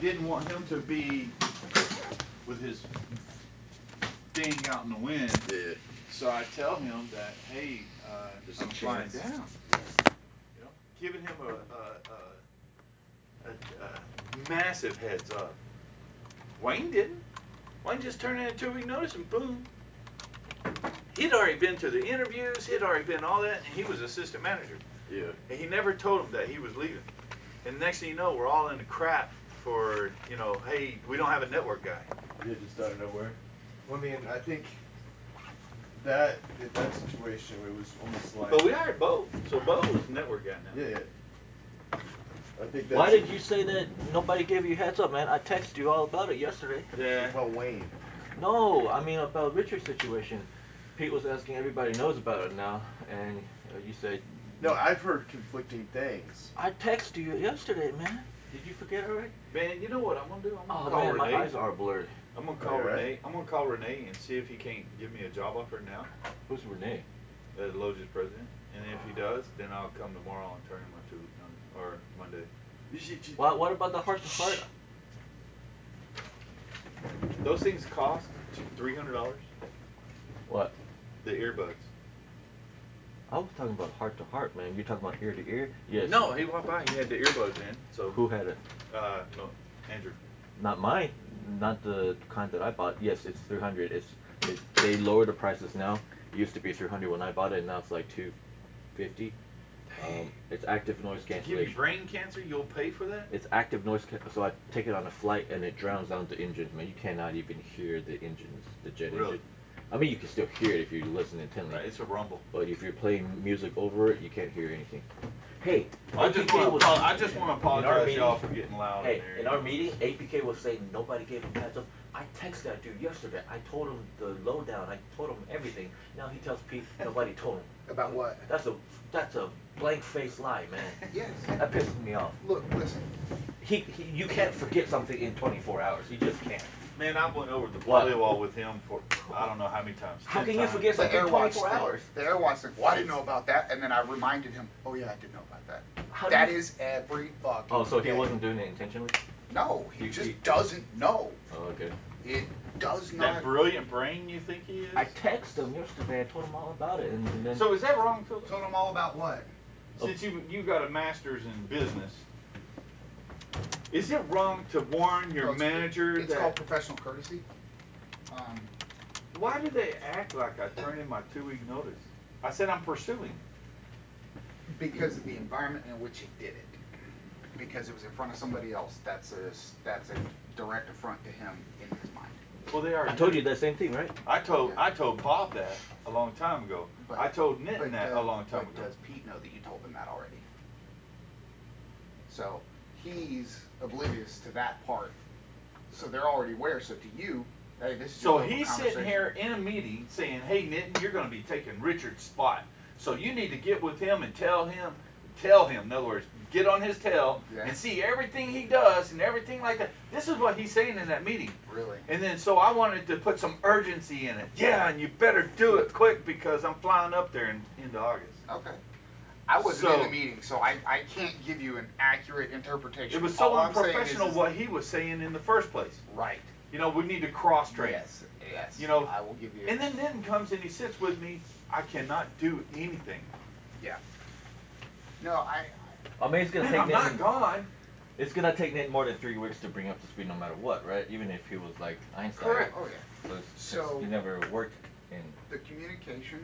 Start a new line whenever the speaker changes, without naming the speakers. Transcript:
didn't want him to be with his thing out in the wind.
Yeah.
So I tell him that, hey, uh,
There's
I'm flying down.
Yeah.
You know, giving him a a a a, massive heads up. Wayne didn't. Wayne just turned in a two week notice and boom. He'd already been to the interviews, he'd already been all that, and he was assistant manager.
Yeah.
And he never told him that he was leaving. And next thing you know, we're all in the crap for, you know, hey, we don't have a network guy.
Yeah, just out of nowhere. Well, I mean, I think that that situation it was almost like.
But we hired Bo, so Bo is network guy now.
Yeah, yeah. I think
Why did you say that nobody gave you heads up, man? I texted you all about it yesterday.
Yeah.
About Wayne.
No, I mean about Richard's situation. Pete was asking everybody knows about it now, and uh, you said.
No, I've heard conflicting things.
I texted you yesterday, man. Did you forget already?
Man, you know what I'm gonna do? I'm gonna
Oh
call
man, my eyes are blurred.
I'm gonna call
Are you
Renee. I'm gonna call Renee and see if he can't give me a job offer now.
Who's Renee?
Uh, As Lowe's president. And if he does, then I'll come tomorrow and turn in my two week um, or Monday.
You
What what about the heart to heart?
Those things cost three hundred dollars.
What?
The earbuds.
I was talking about heart to heart, man. You're talking about ear to ear? Yes.
No, he walked by, he had the earbuds in, so
Who had it?
Uh no, Andrew.
Not mine. Not the kind that I bought. Yes, it's three hundred. It's it, they lowered the prices now. It used to be three hundred when I bought it, and now it's like two fifty. Um, it's active noise
Give you brain cancer, you'll pay for that?
It's active noise can- so I take it on a flight and it drowns out the engines, man. You cannot even hear the engines, the jet
Really?
engine. I mean you can still hear it if you listen intently.
Right, it's a rumble.
But if you're playing music over it, you can't hear anything. Hey,
I just wanna
was-
I just wanna apologize y'all for getting loud
Hey,
there.
in our meeting, APK was saying nobody gave him heads up. I texted that dude yesterday. I told him the lowdown. I told him everything. Now he tells Pete nobody told him.
About what?
That's a that's a blank face lie, man.
Yes.
That pisses me off.
Look, listen.
He he you can't forget something in twenty four hours. You just can't.
Man, I went over the
What?
volleyball with him for I don't know how many times.
How
10
can you
times.
forget
The
something in twenty
Airwatch
four
thing.
hours?
The Airwatch thing. Well, I didn't know about that, and then I reminded him. Oh yeah, I did know about that.
How do
That
you-
every fucking.
Oh, so he
day.
wasn't doing it intentionally?
No, he
He-
just
he-
doesn't know.
Oh, okay.
It does not.
That brilliant brain you think he is?
I texted him yesterday. I told him all about it, and, and then.
So is that wrong,
Told him all about what?
Since you you got a master's in business, is it wrong to warn your
No, it's-
manager
It's
that?
called professional courtesy. Um,
Why do they act like I turned in my two week notice? I said I'm pursuing.
because of the environment in which he did it. Because it was in front of somebody else. That's a that's a direct affront to him in his mind.
Well, they are.
I told you that same thing, right?
I told
Yeah.
I told Bob that a long time ago.
But-
I told Nitin
but
that
does-
a long time
but
ago.
Does Pete know that you told him that already? So he's oblivious to that part. So they're already aware. So to you, hey, this is.
So he's sitting here in a meeting saying, "Hey, Nitin, you're going to be taking Richard's spot. So you need to get with him and tell him, tell him. In other words, get on his tail
Yeah.
and see everything he does and everything like that. This is what he's saying in that meeting.
Really?
And then so I wanted to put some urgency in it. Yeah, and you better do it quick because I'm flying up there in into August.
Okay. I wasn't in the meeting, so I, I can't give you an accurate interpretation.
It was so
All I'm saying is-
unprofessional
is-
what he was saying in the first place.
Right.
You know, we need to cross train.
Yes. Yes.
You know,
I will give you.
And then Nitin comes and he sits with me. I cannot do anything.
Yeah. No, I.
I mean, it's gonna
Man,
take
I'm not
Nitin-
gone.
It's gonna take Nitin more than three weeks to bring up to speed, no matter what, right? Even if he was like Einstein.
Correct. Oh yeah.
So, it's,
So-
it's, he never worked in.
The communication